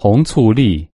红醋栗